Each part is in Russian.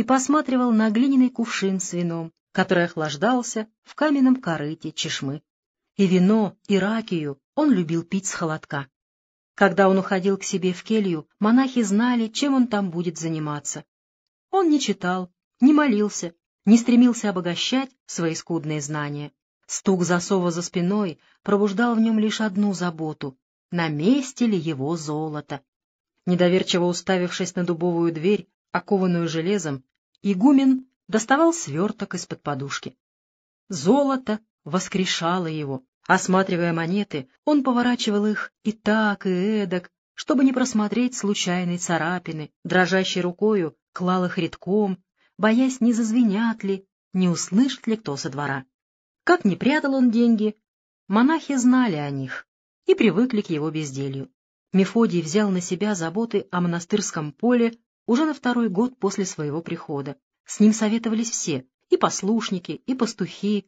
и посматривал на глиняный кувшин с вином, который охлаждался в каменном корыте чешмы. И вино, и ракию он любил пить с холодка. Когда он уходил к себе в келью, монахи знали, чем он там будет заниматься. Он не читал, не молился, не стремился обогащать свои скудные знания. Стук засова за спиной пробуждал в нем лишь одну заботу — на месте ли его золото. Недоверчиво уставившись на дубовую дверь, окованную железом, игумен доставал сверток из-под подушки. Золото воскрешало его. Осматривая монеты, он поворачивал их и так, и эдак, чтобы не просмотреть случайной царапины, дрожащей рукою клал их редком, боясь, не зазвенят ли, не услышит ли кто со двора. Как не прятал он деньги, монахи знали о них и привыкли к его безделью. Мефодий взял на себя заботы о монастырском поле уже на второй год после своего прихода. С ним советовались все, и послушники, и пастухи,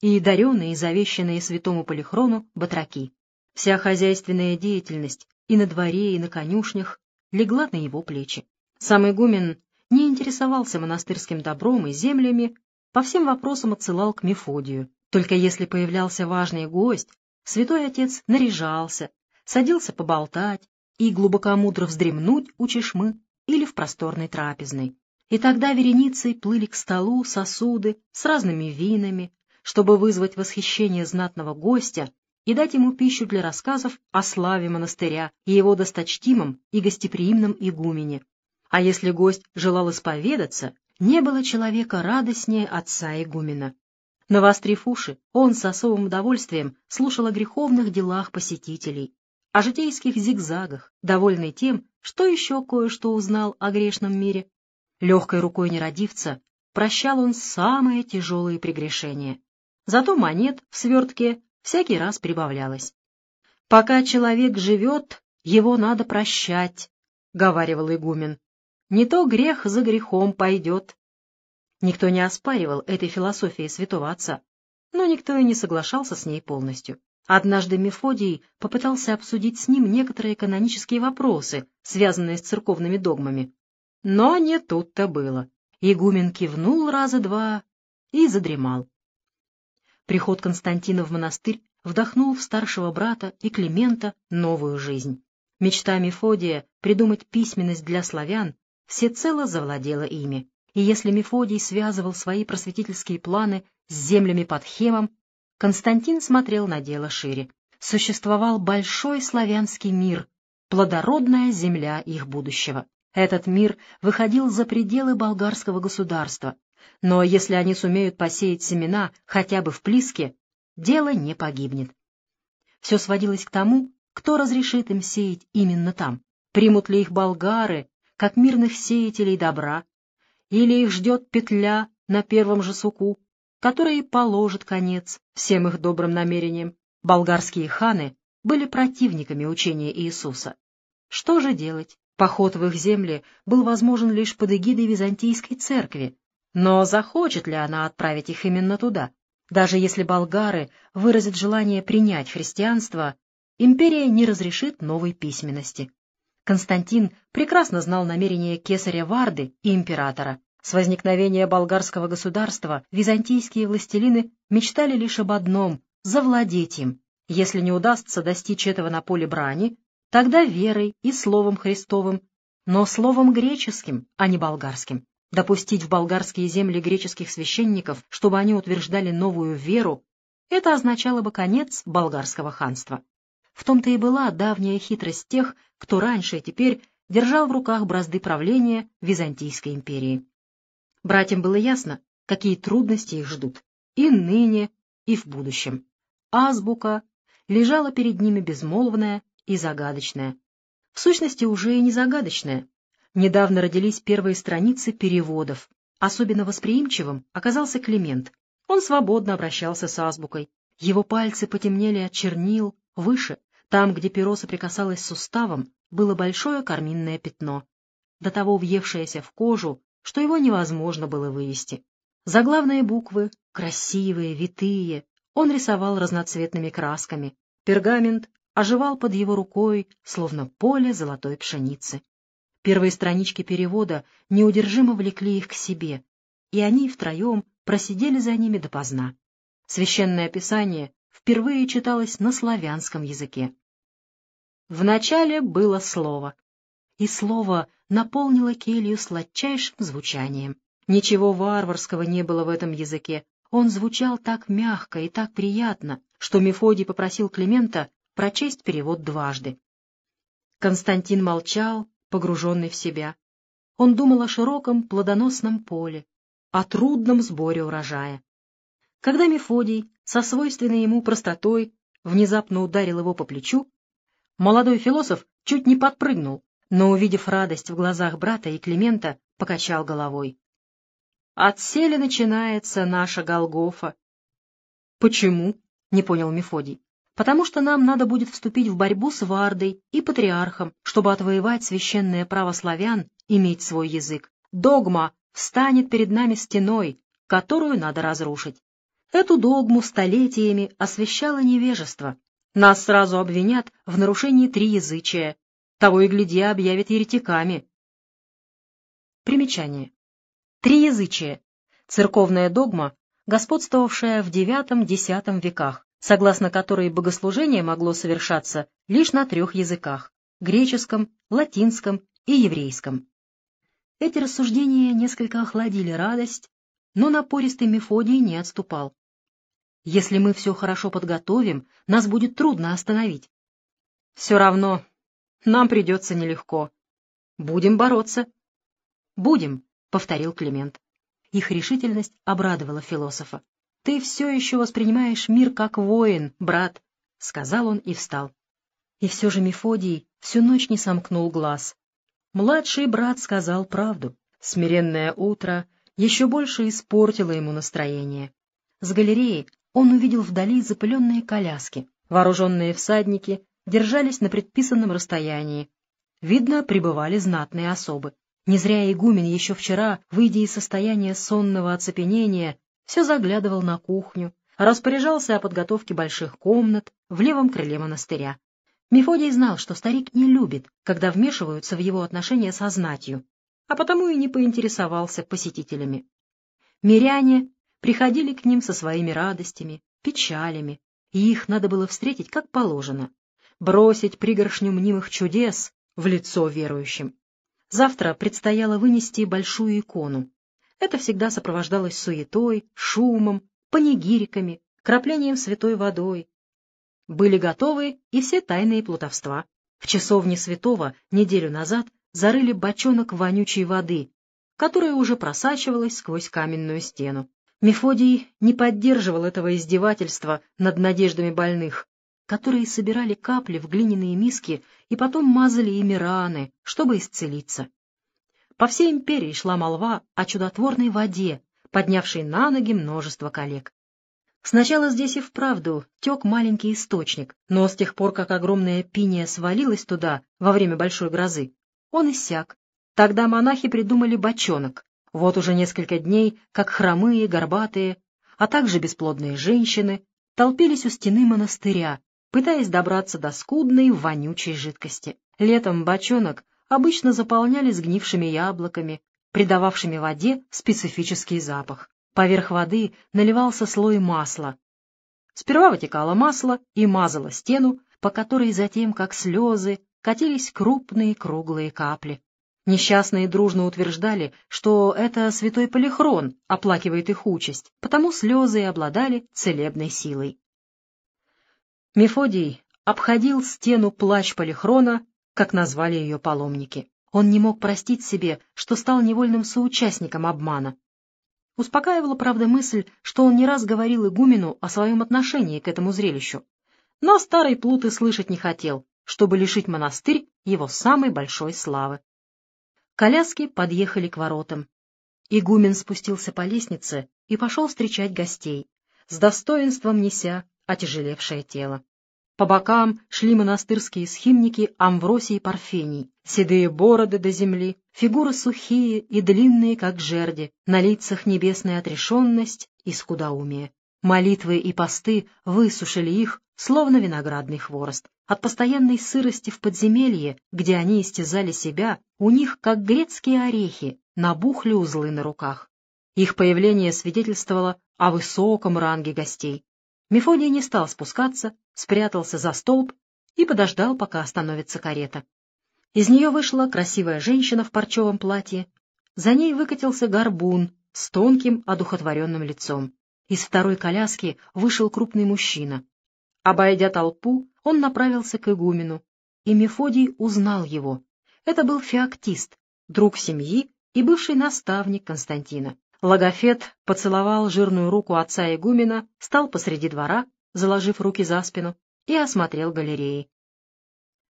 и даренные и завещанные святому Полихрону батраки. Вся хозяйственная деятельность и на дворе, и на конюшнях легла на его плечи. Сам игумен не интересовался монастырским добром и землями, по всем вопросам отсылал к Мефодию. Только если появлялся важный гость, святой отец наряжался, садился поболтать и глубокомудро вздремнуть у чешмы или в просторной трапезной. И тогда вереницей плыли к столу сосуды с разными винами, чтобы вызвать восхищение знатного гостя и дать ему пищу для рассказов о славе монастыря и его досточтимом и гостеприимном игумене, а если гость желал исповедаться, не было человека радостнее отца игумена. Навострив уши, он с особым удовольствием слушал о греховных делах посетителей, о житейских зигзагах, довольный тем, что еще кое-что узнал о грешном мире. Легкой рукой нерадивца прощал он самые тяжелые прегрешения. Зато монет в свертке всякий раз прибавлялось. «Пока человек живет, его надо прощать», — говаривал игумен. Не то грех за грехом пойдет. Никто не оспаривал этой философии святого отца, но никто и не соглашался с ней полностью. Однажды Мефодий попытался обсудить с ним некоторые канонические вопросы, связанные с церковными догмами. Но не тут-то было. Игумен кивнул раза два и задремал. Приход Константина в монастырь вдохнул в старшего брата и Климента новую жизнь. Мечта Мефодия придумать письменность для славян всецело завладела ими. И если Мефодий связывал свои просветительские планы с землями под Хемом, Константин смотрел на дело шире. Существовал большой славянский мир, плодородная земля их будущего. Этот мир выходил за пределы болгарского государства, но если они сумеют посеять семена хотя бы в Плиске, дело не погибнет. Все сводилось к тому, кто разрешит им сеять именно там. Примут ли их болгары как мирных сеятелей добра, или их ждет петля на первом же суку, которая и положит конец всем их добрым намерениям. Болгарские ханы были противниками учения Иисуса. Что же делать? Поход в их земли был возможен лишь под эгидой Византийской церкви, но захочет ли она отправить их именно туда? Даже если болгары выразят желание принять христианство, империя не разрешит новой письменности. Константин прекрасно знал намерения кесаря Варды и императора. С возникновения болгарского государства византийские властелины мечтали лишь об одном — завладеть им. Если не удастся достичь этого на поле брани, тогда верой и словом Христовым, но словом греческим, а не болгарским. Допустить в болгарские земли греческих священников, чтобы они утверждали новую веру, это означало бы конец болгарского ханства. В том-то и была давняя хитрость тех, кто раньше и теперь держал в руках бразды правления Византийской империи. Братьям было ясно, какие трудности их ждут и ныне, и в будущем. Азбука лежала перед ними безмолвная и загадочная. В сущности, уже и не загадочная. Недавно родились первые страницы переводов. Особенно восприимчивым оказался Климент. Он свободно обращался с азбукой. Его пальцы потемнели от чернил, выше там, где перо соприкасалось с суставом, было большое карминное пятно, до того въевшееся в кожу, что его невозможно было вывести. Заглавные буквы, красивые, витые, он рисовал разноцветными красками. Пергамент оживал под его рукой, словно поле золотой пшеницы. Первые странички перевода неудержимо влекли их к себе, и они втроем просидели за ними допоздна. Священное Писание впервые читалось на славянском языке. Вначале было слово, и слово наполнило келью сладчайшим звучанием. Ничего варварского не было в этом языке. Он звучал так мягко и так приятно, что Мефодий попросил Климента прочесть перевод дважды. Константин молчал, погруженный в себя. Он думал о широком плодоносном поле, о трудном сборе урожая. Когда Мефодий со свойственной ему простотой внезапно ударил его по плечу, молодой философ чуть не подпрыгнул, но, увидев радость в глазах брата и Климента, покачал головой. Отселе начинается наша Голгофа. — Почему? — не понял Мефодий. — Потому что нам надо будет вступить в борьбу с Вардой и Патриархом, чтобы отвоевать священное право славян иметь свой язык. Догма встанет перед нами стеной, которую надо разрушить. Эту догму столетиями освещало невежество. Нас сразу обвинят в нарушении триязычия. Того и гляди объявят еретиками. Примечание. Триязычие — церковная догма, господствовавшая в IX-X веках, согласно которой богослужение могло совершаться лишь на трех языках — греческом, латинском и еврейском. Эти рассуждения несколько охладили радость, но напористый Мефодий не отступал. Если мы все хорошо подготовим, нас будет трудно остановить. Все равно, нам придется нелегко. Будем бороться. Будем, повторил Климент. Их решительность обрадовала философа. «Ты все еще воспринимаешь мир как воин, брат», — сказал он и встал. И все же Мефодий всю ночь не сомкнул глаз. Младший брат сказал правду. Смиренное утро еще больше испортило ему настроение. С галереи он увидел вдали запыленные коляски. Вооруженные всадники держались на предписанном расстоянии. Видно, прибывали знатные особы. Не зря игумен еще вчера, выйдя из состояния сонного оцепенения, все заглядывал на кухню, распоряжался о подготовке больших комнат в левом крыле монастыря. Мефодий знал, что старик не любит, когда вмешиваются в его отношения со знатью, а потому и не поинтересовался посетителями. Миряне приходили к ним со своими радостями, печалями, и их надо было встретить как положено, бросить пригоршню мнимых чудес в лицо верующим. Завтра предстояло вынести большую икону. Это всегда сопровождалось суетой, шумом, панигириками, краплением святой водой. Были готовы и все тайные плутовства. В часовне святого неделю назад зарыли бочонок вонючей воды, которая уже просачивалась сквозь каменную стену. Мефодий не поддерживал этого издевательства над надеждами больных, которые собирали капли в глиняные миски и потом мазали ими раны, чтобы исцелиться. По всей империи шла молва о чудотворной воде, поднявшей на ноги множество коллег. Сначала здесь и вправду тек маленький источник, но с тех пор, как огромная пиния свалилась туда во время большой грозы, он иссяк. Тогда монахи придумали бочонок. Вот уже несколько дней, как хромые, горбатые, а также бесплодные женщины, толпились у стены монастыря, пытаясь добраться до скудной вонючей жидкости. Летом бочонок обычно заполняли сгнившими яблоками, придававшими воде специфический запах. Поверх воды наливался слой масла. Сперва вытекало масло и мазало стену, по которой затем, как слезы, катились крупные круглые капли. Несчастные дружно утверждали, что это святой Полихрон оплакивает их участь, потому слезы и обладали целебной силой. Мефодий обходил стену плач Полихрона, как назвали ее паломники. Он не мог простить себе, что стал невольным соучастником обмана. Успокаивала, правда, мысль, что он не раз говорил игумену о своем отношении к этому зрелищу. Но старый плут и слышать не хотел, чтобы лишить монастырь его самой большой славы. Коляски подъехали к воротам. Игумен спустился по лестнице и пошел встречать гостей, с достоинством неся отяжелевшее тело. По бокам шли монастырские схимники Амвросий и Парфений, седые бороды до земли, фигуры сухие и длинные, как жерди, на лицах небесная отрешенность и скудоумие. Молитвы и посты высушили их, словно виноградный хворост. От постоянной сырости в подземелье, где они истязали себя, у них, как грецкие орехи, набухли узлы на руках. Их появление свидетельствовало о высоком ранге гостей. Мефодий не стал спускаться, спрятался за столб и подождал, пока остановится карета. Из нее вышла красивая женщина в парчевом платье. За ней выкатился горбун с тонким, одухотворенным лицом. Из второй коляски вышел крупный мужчина. Обойдя толпу, он направился к игумену, и Мефодий узнал его. Это был феоктист, друг семьи и бывший наставник Константина. Логофет поцеловал жирную руку отца игумена, стал посреди двора, заложив руки за спину, и осмотрел галереи.